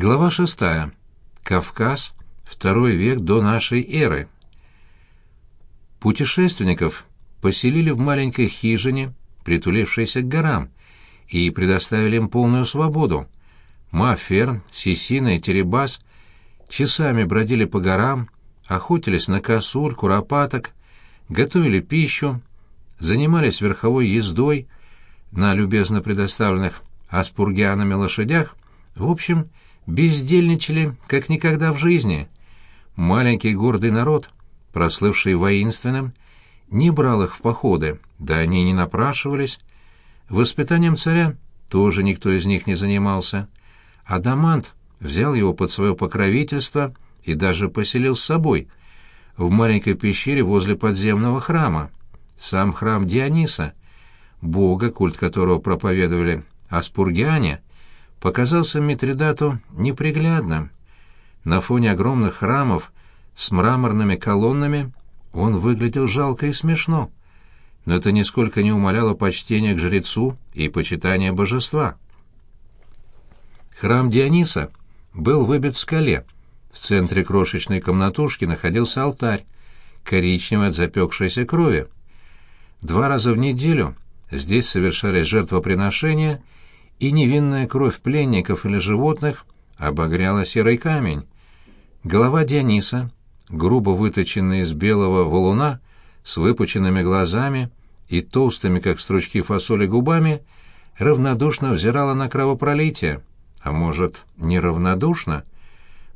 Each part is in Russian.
Глава шестая. Кавказ. Второй век до нашей эры. Путешественников поселили в маленькой хижине, притулившейся к горам, и предоставили им полную свободу. Мафер, Сисина и Теребас часами бродили по горам, охотились на косуль, куропаток, готовили пищу, занимались верховой ездой на любезно предоставленных аспургианами лошадях, в общем, бездельничали, как никогда в жизни. Маленький гордый народ, прослывший воинственным, не брал их в походы, да они не напрашивались. Воспитанием царя тоже никто из них не занимался. Адамант взял его под свое покровительство и даже поселил с собой в маленькой пещере возле подземного храма. Сам храм Диониса, бога, культ которого проповедовали аспургиане, показался Митридату неприглядным. На фоне огромных храмов с мраморными колоннами он выглядел жалко и смешно, но это нисколько не умаляло почтения к жрецу и почитания божества. Храм Диониса был выбит в скале. В центре крошечной комнатушки находился алтарь, коричневый от запекшейся крови. Два раза в неделю здесь совершались жертвоприношения — и невинная кровь пленников или животных обогряла серый камень. Голова Диониса, грубо выточенная из белого валуна, с выпученными глазами и толстыми, как стручки фасоли, губами, равнодушно взирала на кровопролитие. А может, неравнодушно?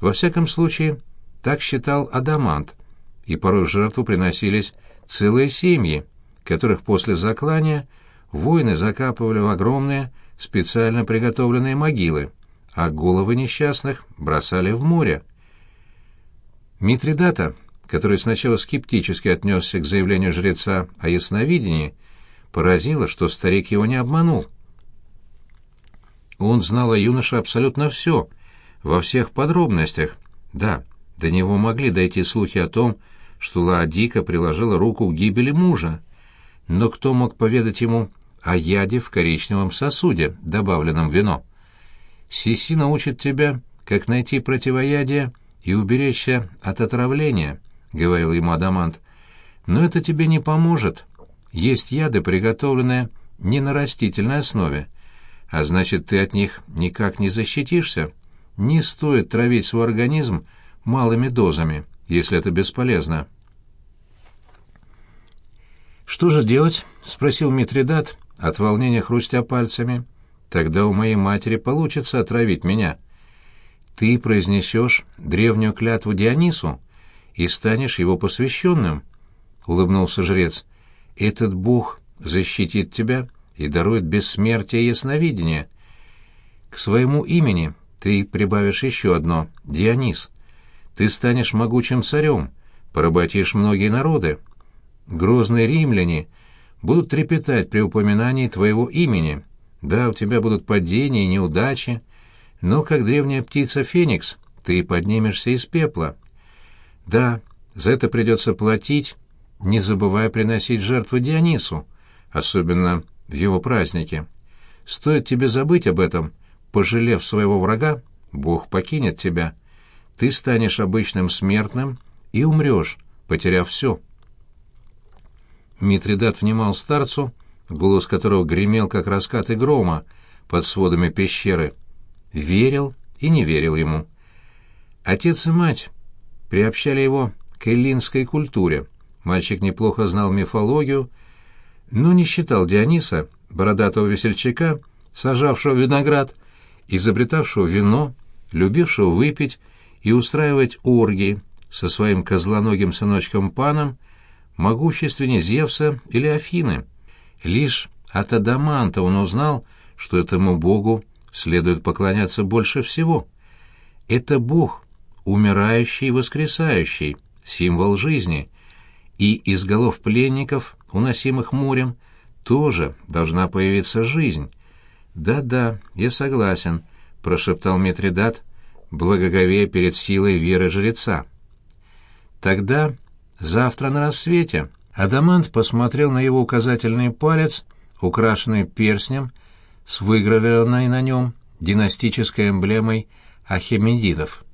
Во всяком случае, так считал Адамант, и порой в жертву приносились целые семьи, которых после заклания воины закапывали в огромные, специально приготовленные могилы, а головы несчастных бросали в море. Митридата, который сначала скептически отнесся к заявлению жреца о ясновидении, поразило, что старик его не обманул. Он знал о юноше абсолютно все, во всех подробностях. Да, до него могли дойти слухи о том, что Лаодика приложила руку к гибели мужа. Но кто мог поведать ему о яде в коричневом сосуде, добавленном в вино. Сиси научит тебя, как найти противоядие и уберечься от отравления, — говорил ему Адамант. Но это тебе не поможет. Есть яды, приготовленные не на растительной основе, а значит, ты от них никак не защитишься. Не стоит травить свой организм малыми дозами, если это бесполезно. «Что же делать?» — спросил Митридат, от волнения хрустя пальцами. «Тогда у моей матери получится отравить меня. Ты произнесешь древнюю клятву Дионису и станешь его посвященным», — улыбнулся жрец. «Этот бог защитит тебя и дарует бессмертие и ясновидение. К своему имени ты прибавишь еще одно — Дионис. Ты станешь могучим царем, поработишь многие народы. Грозные римляне — будут трепетать при упоминании твоего имени. Да, у тебя будут падения и неудачи, но, как древняя птица Феникс, ты поднимешься из пепла. Да, за это придется платить, не забывая приносить жертвы Дионису, особенно в его празднике. Стоит тебе забыть об этом, пожалев своего врага, Бог покинет тебя. Ты станешь обычным смертным и умрешь, потеряв все. Митридат внимал старцу, голос которого гремел, как раскаты грома, под сводами пещеры. Верил и не верил ему. Отец и мать приобщали его к эллинской культуре. Мальчик неплохо знал мифологию, но не считал Диониса, бородатого весельчака, сажавшего виноград, изобретавшего вино, любившего выпить и устраивать оргии со своим козлоногим сыночком Паном, могущественнее Зевса или Афины. Лишь от Адаманта он узнал, что этому богу следует поклоняться больше всего. Это бог, умирающий и воскресающий, символ жизни, и из голов пленников, уносимых морем, тоже должна появиться жизнь. «Да-да, я согласен», — прошептал Митридат, благоговея перед силой веры жреца. Тогда Завтра на рассвете. Адамант посмотрел на его указательный палец, украшенный перстнем, с выгравированной на нем династической эмблемой ахемедидов.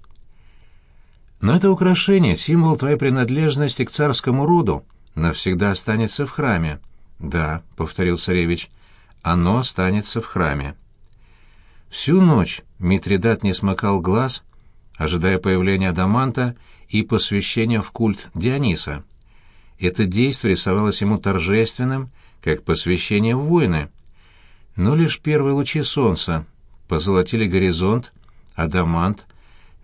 Но это украшение, символ твоей принадлежности к царскому роду, навсегда останется в храме. Да, — повторил царевич, — оно останется в храме. Всю ночь Митридат не смыкал глаз, ожидая появления Адаманта и посвящения в культ Диониса. Это действие рисовалось ему торжественным, как посвящение в войны. Но лишь первые лучи солнца позолотили горизонт, Адамант,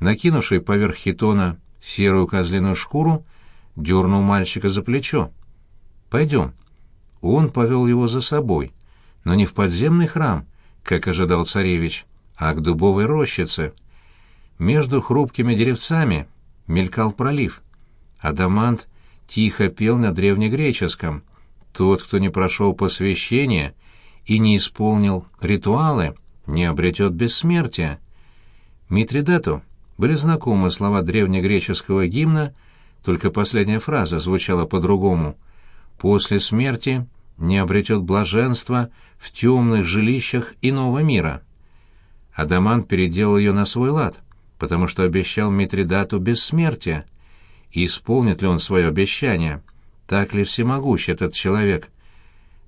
накинувший поверх хитона серую козлиную шкуру, дернул мальчика за плечо. «Пойдем». Он повел его за собой, но не в подземный храм, как ожидал царевич, а к дубовой рощице. Между хрупкими деревцами мелькал пролив. Адамант тихо пел на древнегреческом. Тот, кто не прошел посвящение и не исполнил ритуалы, не обретет бессмертия. Митридату были знакомы слова древнегреческого гимна, только последняя фраза звучала по-другому. «После смерти не обретет блаженства в темных жилищах иного мира». Адамант переделал ее на свой лад, потому что обещал Митридату бессмертие. И исполнит ли он свое обещание? Так ли всемогущ этот человек?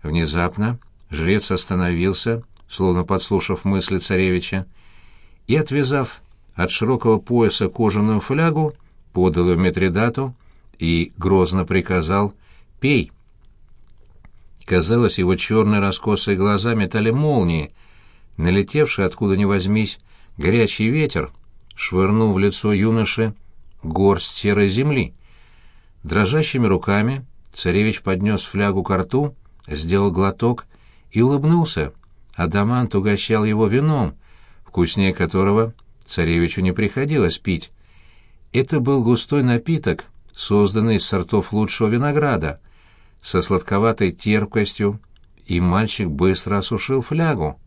Внезапно жрец остановился, словно подслушав мысли царевича, и, отвязав от широкого пояса кожаную флягу, подал ее Митридату и грозно приказал «Пей». Казалось, его черные раскосые глаза метали молнии, налетевший откуда ни возьмись горячий ветер швырнул в лицо юноши горсть серой земли. Дрожащими руками царевич поднес флягу к рту, сделал глоток и улыбнулся. Адамант угощал его вином, вкуснее которого царевичу не приходилось пить. Это был густой напиток, созданный из сортов лучшего винограда, со сладковатой терпкостью, и мальчик быстро осушил флягу.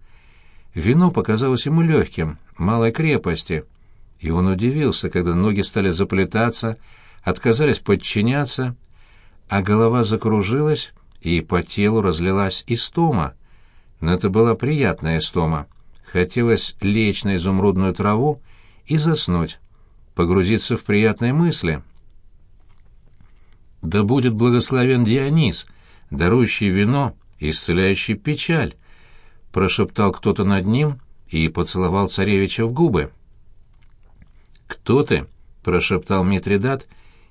Вино показалось ему легким, малой крепости, и он удивился, когда ноги стали заплетаться, отказались подчиняться, а голова закружилась, и по телу разлилась истома. Но это была приятная истома. Хотелось лечь на изумрудную траву и заснуть, погрузиться в приятные мысли. Да будет благословен Дионис, дарующий вино, исцеляющий печаль, прошептал кто-то над ним и поцеловал царевича в губы. «Кто ты?» — прошептал Митридат,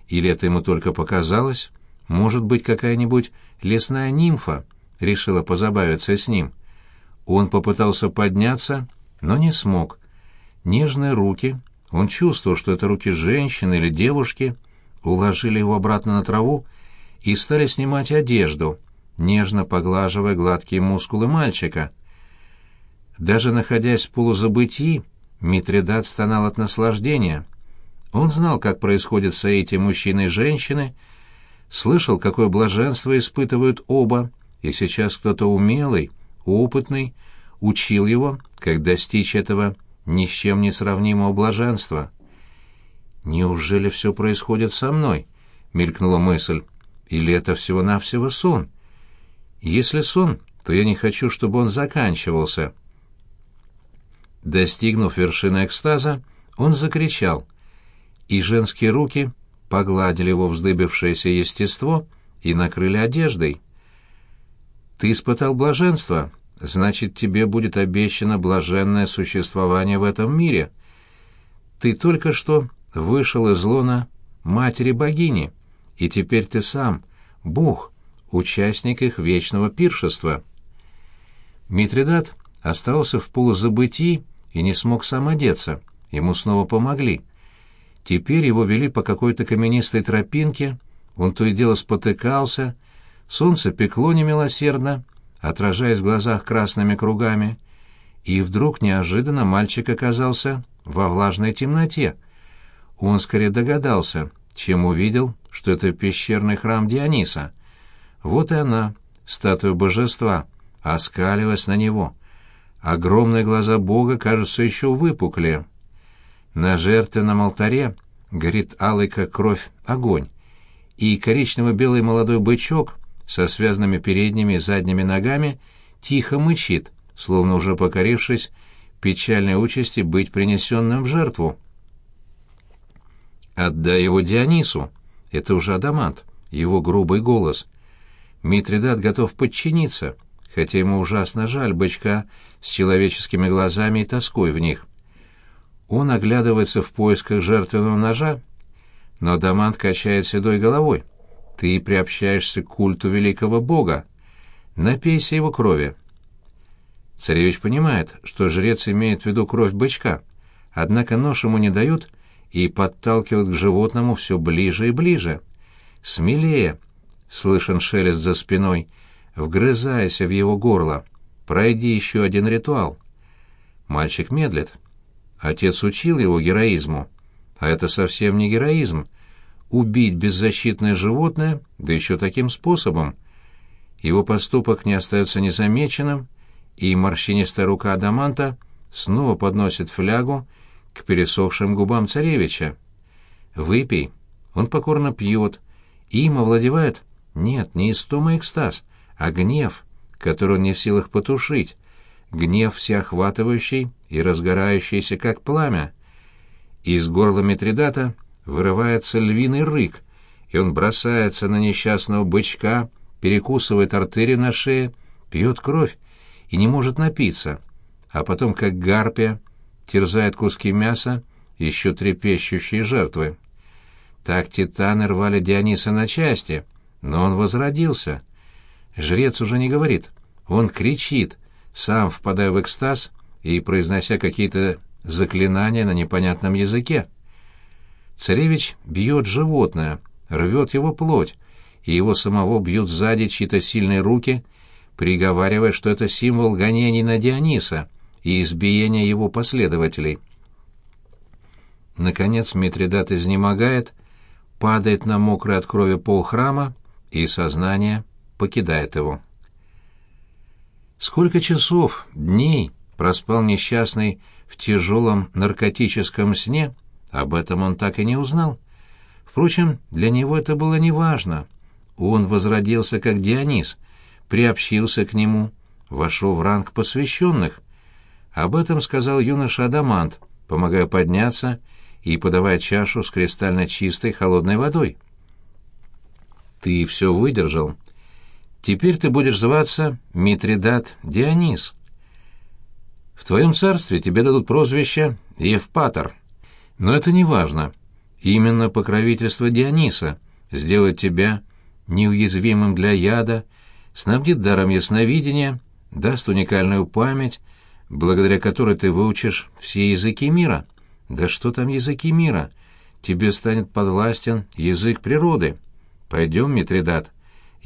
или это ему только показалось? Может быть, какая-нибудь лесная нимфа решила позабавиться с ним. Он попытался подняться, но не смог. Нежные руки, он чувствовал, что это руки женщины или девушки, уложили его обратно на траву и стали снимать одежду, нежно поглаживая гладкие мускулы мальчика. Даже находясь в полузабытии, Митридат стонал от наслаждения. Он знал, как происходит соитие мужчины и женщины, слышал, какое блаженство испытывают оба, и сейчас кто-то умелый, опытный, учил его, как достичь этого ни с чем не сравнимого блаженства. «Неужели все происходит со мной?» — мелькнула мысль. «Или это всего-навсего сон? Если сон, то я не хочу, чтобы он заканчивался». Достигнув вершины экстаза, он закричал, и женские руки погладили его вздыбившееся естество и накрыли одеждой. «Ты испытал блаженство, значит, тебе будет обещано блаженное существование в этом мире. Ты только что вышел из лона матери-богини, и теперь ты сам, Бог, участник их вечного пиршества». Митридат остался в полузабытии, и не смог сам одеться. Ему снова помогли. Теперь его вели по какой-то каменистой тропинке, он то и дело спотыкался, солнце пекло немилосердно, отражаясь в глазах красными кругами, и вдруг неожиданно мальчик оказался во влажной темноте. Он скорее догадался, чем увидел, что это пещерный храм Диониса. Вот и она, статуя божества, оскалилась на него — Огромные глаза Бога кажутся еще выпуклее. На жертвенном алтаре горит алый, как кровь, огонь, и коричнево-белый молодой бычок со связанными передними и задними ногами тихо мычит, словно уже покорившись печальной участи быть принесенным в жертву. «Отдай его Дионису!» Это уже Адамант, его грубый голос. Митридат готов подчиниться, хотя ему ужасно жаль бычка с человеческими глазами и тоской в них. Он оглядывается в поисках жертвенного ножа, но Адамант качает седой головой. Ты приобщаешься к культу великого бога. Напейся его крови. Царевич понимает, что жрец имеет в виду кровь бычка, однако нож ему не дают и подталкивают к животному все ближе и ближе. «Смелее!» — слышен шелест за спиной. «Вгрызайся в его горло. Пройди еще один ритуал». Мальчик медлит. Отец учил его героизму. А это совсем не героизм. Убить беззащитное животное, да еще таким способом. Его поступок не остается незамеченным, и морщинистая рука Адаманта снова подносит флягу к пересохшим губам царевича. «Выпей». Он покорно пьет. Им овладевает, нет, не истома экстаз, а гнев, который он не в силах потушить, гнев всеохватывающий и разгорающийся, как пламя. Из горла Митридата вырывается львиный рык, и он бросается на несчастного бычка, перекусывает артерию на шее, пьет кровь и не может напиться, а потом, как гарпия, терзает куски мяса, еще трепещущие жертвы. Так титаны рвали Диониса на части, но он возродился. Жрец уже не говорит, он кричит, сам впадая в экстаз и произнося какие-то заклинания на непонятном языке. Царевич бьет животное, рвет его плоть, и его самого бьют сзади чьи-то сильные руки, приговаривая, что это символ гонений на Диониса и избиения его последователей. Наконец Митридат изнемогает, падает на мокрый от крови пол храма, и сознание покидает его. Сколько часов, дней проспал несчастный в тяжелом наркотическом сне, об этом он так и не узнал. Впрочем, для него это было неважно. Он возродился как Дионис, приобщился к нему, вошел в ранг посвященных. Об этом сказал юноша Адамант, помогая подняться и подавая чашу с кристально чистой холодной водой. «Ты все выдержал. Теперь ты будешь зваться Митридат Дионис. В твоем царстве тебе дадут прозвище Евпатор. Но это не важно. Именно покровительство Диониса сделает тебя неуязвимым для яда, снабдит даром ясновидения, даст уникальную память, благодаря которой ты выучишь все языки мира. Да что там языки мира? Тебе станет подвластен язык природы. Пойдем, Митридат,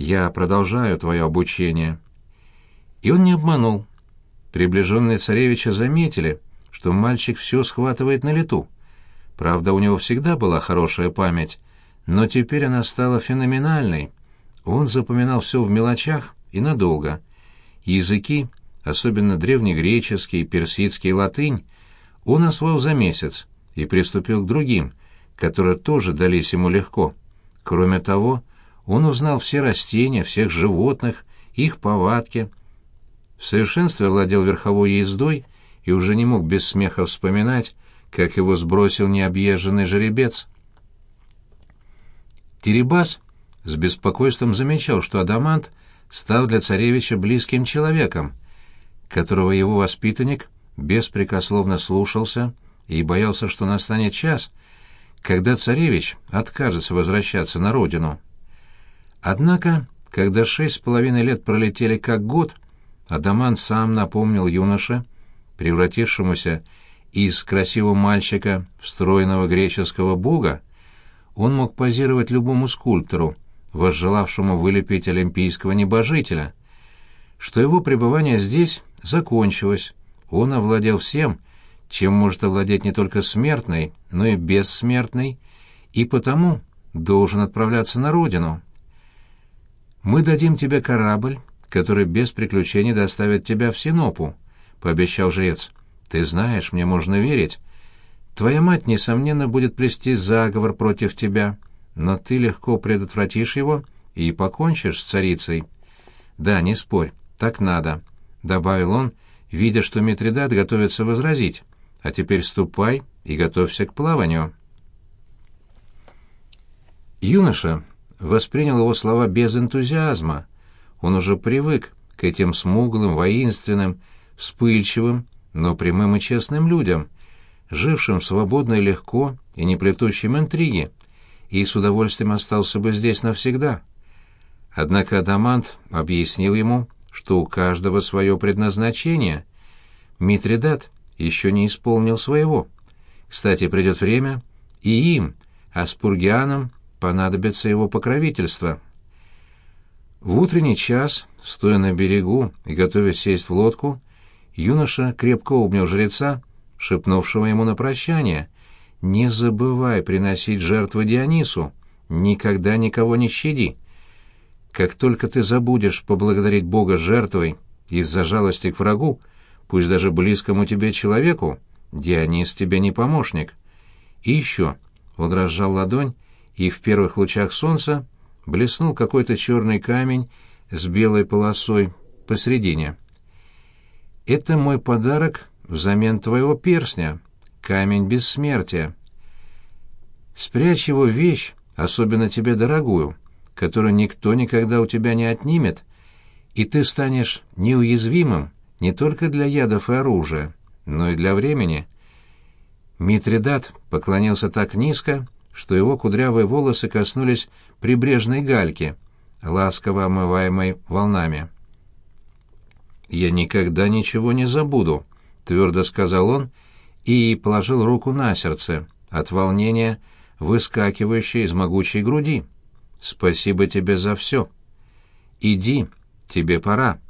я продолжаю твое обучение. И он не обманул. Приближенные царевича заметили, что мальчик все схватывает на лету. Правда, у него всегда была хорошая память, но теперь она стала феноменальной. Он запоминал все в мелочах и надолго. Языки, особенно древнегреческий, персидский, латынь, он освоил за месяц и приступил к другим, которые тоже дались ему легко. Кроме того, он узнал все растения, всех животных, их повадки, в совершенстве владел верховой ездой и уже не мог без смеха вспоминать, как его сбросил необъезженный жеребец. Теребас с беспокойством замечал, что Адамант стал для царевича близким человеком, которого его воспитанник беспрекословно слушался и боялся, что настанет час, когда царевич откажется возвращаться на родину. Однако, когда шесть с половиной лет пролетели как год, Адаман сам напомнил юноше, превратившемуся из красивого мальчика в стройного греческого бога, он мог позировать любому скульптору, возжелавшему вылепить олимпийского небожителя, что его пребывание здесь закончилось, он овладел всем, чем может овладеть не только смертный, но и бессмертный, и потому должен отправляться на родину. «Мы дадим тебе корабль, который без приключений доставит тебя в Синопу», — пообещал жрец. «Ты знаешь, мне можно верить. Твоя мать, несомненно, будет плести заговор против тебя, но ты легко предотвратишь его и покончишь с царицей». «Да, не спорь, так надо», — добавил он, видя, что Митридат готовится возразить. «А теперь ступай и готовься к плаванию». Юноша воспринял его слова без энтузиазма. Он уже привык к этим смуглым, воинственным, вспыльчивым, но прямым и честным людям, жившим свободно и легко и не плетущим интриги, и с удовольствием остался бы здесь навсегда. Однако Адамант объяснил ему, что у каждого свое предназначение. Митридат еще не исполнил своего. Кстати, придет время, и им, Аспургианам, понадобится его покровительство. В утренний час, стоя на берегу и готовясь сесть в лодку, юноша крепко обнял жреца, шепнувшего ему на прощание, «Не забывай приносить жертвы Дионису, никогда никого не щади. Как только ты забудешь поблагодарить Бога жертвой из-за жалости к врагу, пусть даже близкому тебе человеку, Дионис тебе не помощник. И еще, он разжал ладонь, и в первых лучах солнца блеснул какой-то черный камень с белой полосой посредине. «Это мой подарок взамен твоего перстня, камень бессмертия. Спрячь его вещь, особенно тебе дорогую, которую никто никогда у тебя не отнимет, и ты станешь неуязвимым не только для ядов и оружия, но и для времени». Митридат поклонился так низко, что его кудрявые волосы коснулись прибрежной гальки, ласково омываемой волнами. «Я никогда ничего не забуду», — твердо сказал он и положил руку на сердце, от волнения, выскакивающей из могучей груди. «Спасибо тебе за все. Иди, тебе пора».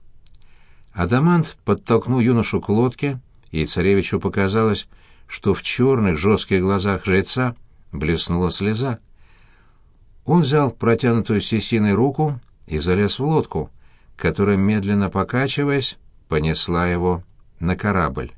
Адамант подтолкнул юношу к лодке, и царевичу показалось, что в черных жестких глазах жреца блеснула слеза. Он взял протянутую сисиной руку и залез в лодку, которая, медленно покачиваясь, понесла его на корабль.